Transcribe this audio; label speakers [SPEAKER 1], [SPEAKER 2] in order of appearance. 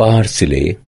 [SPEAKER 1] parsley